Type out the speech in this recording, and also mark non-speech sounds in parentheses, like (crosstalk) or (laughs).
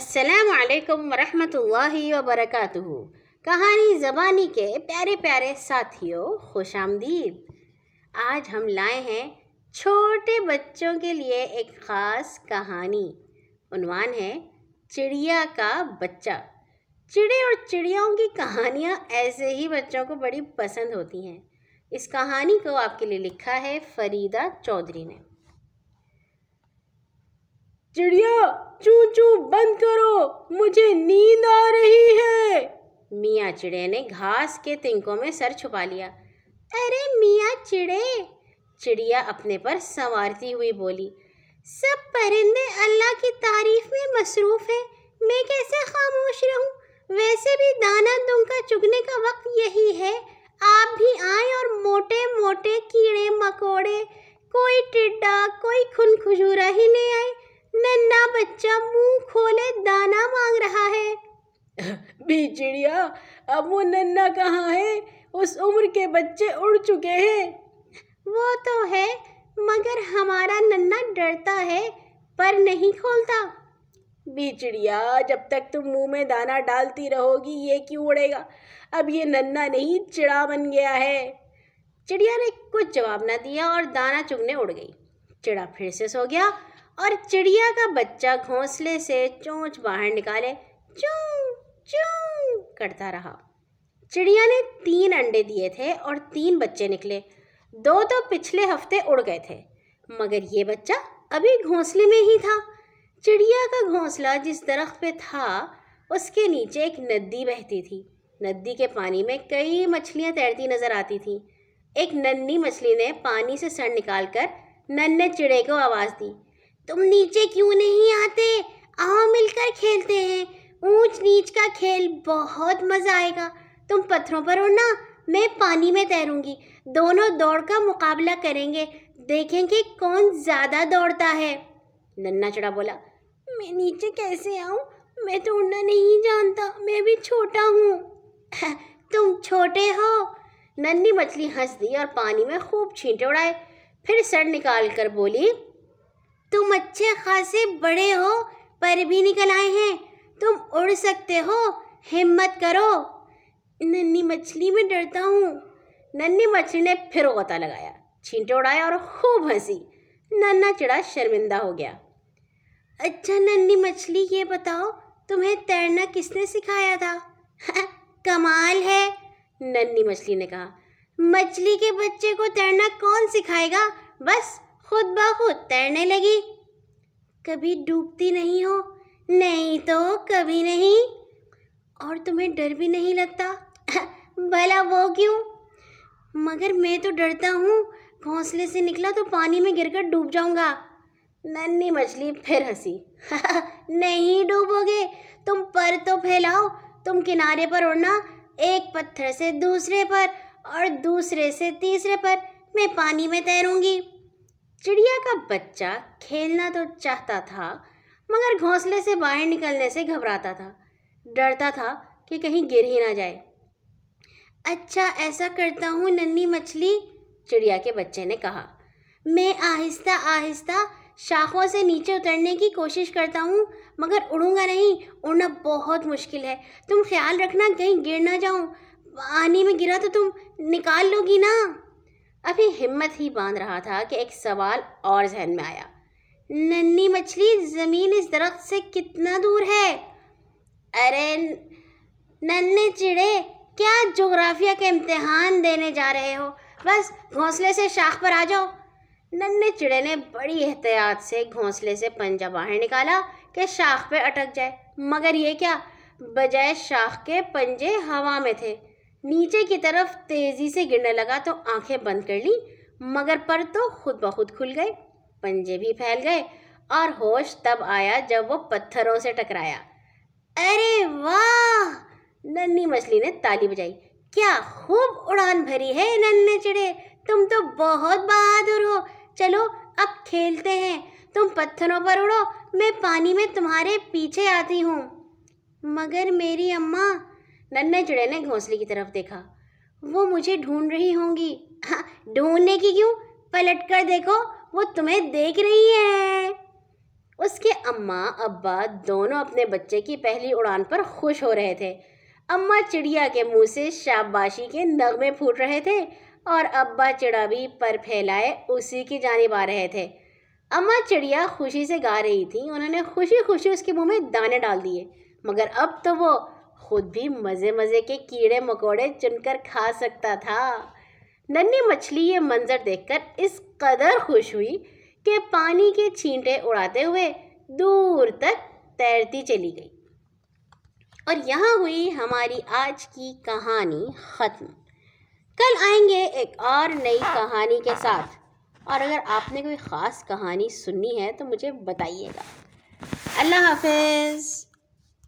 السلام علیکم ورحمۃ اللہ وبرکاتہ۔ کہانی زبانی کے پیارے پیارے ساتھیوں، خوش آمدید۔ آج ہم لائے ہیں چھوٹے بچوں کے لیے ایک خاص کہانی۔ عنوان ہے چڑیا کا بچہ۔ چڑے اور چڑیاؤں کی کہانیاں ایسے ہی بچوں کو بڑی پسند ہوتی ہیں۔ اس کہانی کو آپ کے لیے لکھا ہے فریدہ چودھری نے۔ چڑیا چوں چوں بند کرو، مجھے نیند آ رہی ہے۔ میاں چڑے نے گھاس کے تنکوں میں سر چھپا لیا۔ ارے میاں چڑے، چڑیا اپنے پر سنوارتی ہوئی بولی۔ سب پرندے اللہ کی تعریف میں مصروف ہیں، میں کیسے خاموش رہوں؟ ویسے بھی دانا دوں کا چگنے کا وقت یہی ہے۔ آپ بھی آئیں اور موٹے موٹے کیڑے مکوڑے، کوئی ٹڈا، کوئی کھن کھجورا ہی لے آئے ننا بچہ منہ کھولے دانا مانگ رہا ہے۔ بھی چڑیا اب وہ ننا کہاں ہے؟ اس عمر کے بچے اڑ چکے ہیں۔ وہ تو ہے مگر ہمارا ننا ڈرتا ہے پر نہیں کھولتا۔ بھی چڑیا جب تک تم منہ میں دانا ڈالتی رہو گی یہ کیوں اڑے گا؟ اب یہ ننا نہیں چڑا بن گیا ہے۔ چڑیا نے کچھ جواب نہ دیا اور دانا چگنے اڑ گئی۔ چڑا پھر سے سو گیا۔ اور چڑیا کا بچہ گھونسلے سے چونچ باہر نکالے، چوں چوں کرتا رہا۔ چڑیا نے تین انڈے دیے تھے اور تین بچے نکلے۔ دو تو پچھلے ہفتے اڑ گئے تھے، مگر یہ بچہ ابھی گھونسلے میں ہی تھا۔ چڑیا کا گھونسلہ جس درخت پہ تھا، اس کے نیچے ایک ندی بہتی تھی۔ ندی کے پانی میں کئی مچھلیاں تیرتی نظر آتی تھیں۔ ایک ننی مچھلی نے پانی سے سر نکال کر ننے چڑے کو آواز دی۔ تم نیچے کیوں نہیں آتے؟ آؤ مل کر کھیلتے ہیں۔ اونچ نیچ کا کھیل بہت مزہ آئے گا۔ تم پتھروں پر اڑنا، میں پانی میں تیروں گی۔ دونوں دوڑ کا مقابلہ کریں گے۔ دیکھیں کہ کون زیادہ دوڑتا ہے۔ ننا چڑا بولا، میں نیچے کیسے آؤں؟ میں تو اڑنا نہیں جانتا، میں بھی چھوٹا ہوں۔ (laughs) تم چھوٹے ہو۔ ننی مچھلی ہنس دی اور پانی میں خوب چھینٹے اڑائے۔ پھر سر نکال کر بولی تم اچھے خاصے بڑے ہو پر بھی نکل آئے ہیں۔ تم اڑ سکتے ہو۔ ہمت کرو۔ ننی مچھلی میں ڈرتا ہوں۔ ننی مچھلی نے پھر غوطہ لگایا۔ چھینٹے اڑایا اور خوب ہنسی۔ ننا چڑا شرمندہ ہو گیا۔ اچھا ننی مچھلی، یہ بتاؤ، تمہیں تیرنا کس نے سکھایا تھا؟ (laughs) کمال ہے۔ ننی مچھلی نے کہا، مچھلی کے بچے کو تیرنا کون سکھائے گا؟ بس خود بخود تیرنے لگی۔ کبھی ڈوبتی نہیں ہو، نہیں تو کبھی نہیں۔ اور تمہیں ڈر بھی نہیں لگتا؟ (laughs) بھلا وہ کیوں؟ مگر میں تو ڈرتا ہوں، گھونسلے سے نکلا تو پانی میں گر کر ڈوب جاؤں گا۔ ننی مچھلی پھر ہنسی۔ (laughs) نہیں ڈوبو گے، تم پر تو پھیلاؤ۔ تم کنارے پر اڑنا، ایک پتھر سے دوسرے پر اور دوسرے سے تیسرے پر۔ میں پانی میں تیروں گی۔ چڑیا کا بچہ کھیلنا تو چاہتا تھا، مگر گھونسلے سے باہر نکلنے سے گھبراتا تھا۔ ڈرتا تھا کہ کہیں گر ہی نہ جائے۔ اچھا ایسا کرتا ہوں ننی مچھلی، چڑیا کے بچے نے کہا۔ میں آہستہ آہستہ شاخوں سے نیچے اترنے کی کوشش کرتا ہوں، مگر اڑوں گا نہیں۔ اڑنا بہت مشکل ہے۔ تم خیال رکھنا، کہیں گر نہ جاؤں۔ پانی میں گرا تو تم نکال لو گی نا۔ ابھی ہمت ہی باندھ رہا تھا کہ ایک سوال اور ذہن میں آیا۔ ننی مچھلی زمین اس درخت سے کتنا دور ہے؟ ارے ننے چڑے، کیا جغرافیہ کے امتحان دینے جا رہے ہو؟ بس گھونسلے سے شاخ پر آ جاؤ۔ ننے چڑے نے بڑی احتیاط سے گھونسلے سے پنجہ باہر نکالا کہ شاخ پہ اٹک جائے۔ مگر یہ کیا؟ بجائے شاخ کے پنجے ہوا میں تھے۔ نیچے کی طرف تیزی سے گرنے لگا تو آنکھیں بند کر لی مگر پر تو خود بخود کھل گئے، پنجے بھی پھیل گئے، اور ہوش تب آیا جب وہ پتھروں سے ٹکرایا۔ ارے واہ! ننی مچھلی نے تالی بجائی۔ کیا خوب اڑان بھری ہے ننے چڑے۔ تم تو بہت بہادر ہو۔ چلو اب کھیلتے ہیں۔ تم پتھروں پر اڑو، میں پانی میں تمہارے پیچھے آتی ہوں۔ مگر میری اماں ننے چڑے نے گھونسلے کی طرف دیکھا۔ وہ مجھے ڈھونڈ رہی ہوں گی۔ ہاں، ڈھونڈنے کی کیوں؟ پلٹ کر دیکھو، وہ تمہیں دیکھ رہی ہے۔ اس کے اماں، ابا دونوں اپنے بچے کی پہلی اڑان پر خوش ہو رہے تھے۔ اماں چڑیا کے منہ سے شاباشی کے نغمے پھوٹ رہے تھے اور ابا چڑا بھی پر پھیلائے اسی کی جانب آ رہے تھے۔ اماں چڑیا خوشی سے گا رہی تھی انہوں نے خوشی خوشی اس کے منہ میں دانے ڈال دیے۔ مگر اب تو وہ خود بھی مزے مزے کے کیڑے مکوڑے چن کر کھا سکتا تھا۔ ننی مچھلی یہ منظر دیکھ کر اس قدر خوش ہوئی کہ پانی کے چھینٹے اڑاتے ہوئے دور تک تیرتی چلی گئی۔ اور یہاں ہوئی ہماری آج کی کہانی ختم۔ کل آئیں گے ایک اور نئی کہانی کے ساتھ۔ اور اگر آپ نے کوئی خاص کہانی سننی ہے تو مجھے بتائیے گا۔ اللہ حافظ۔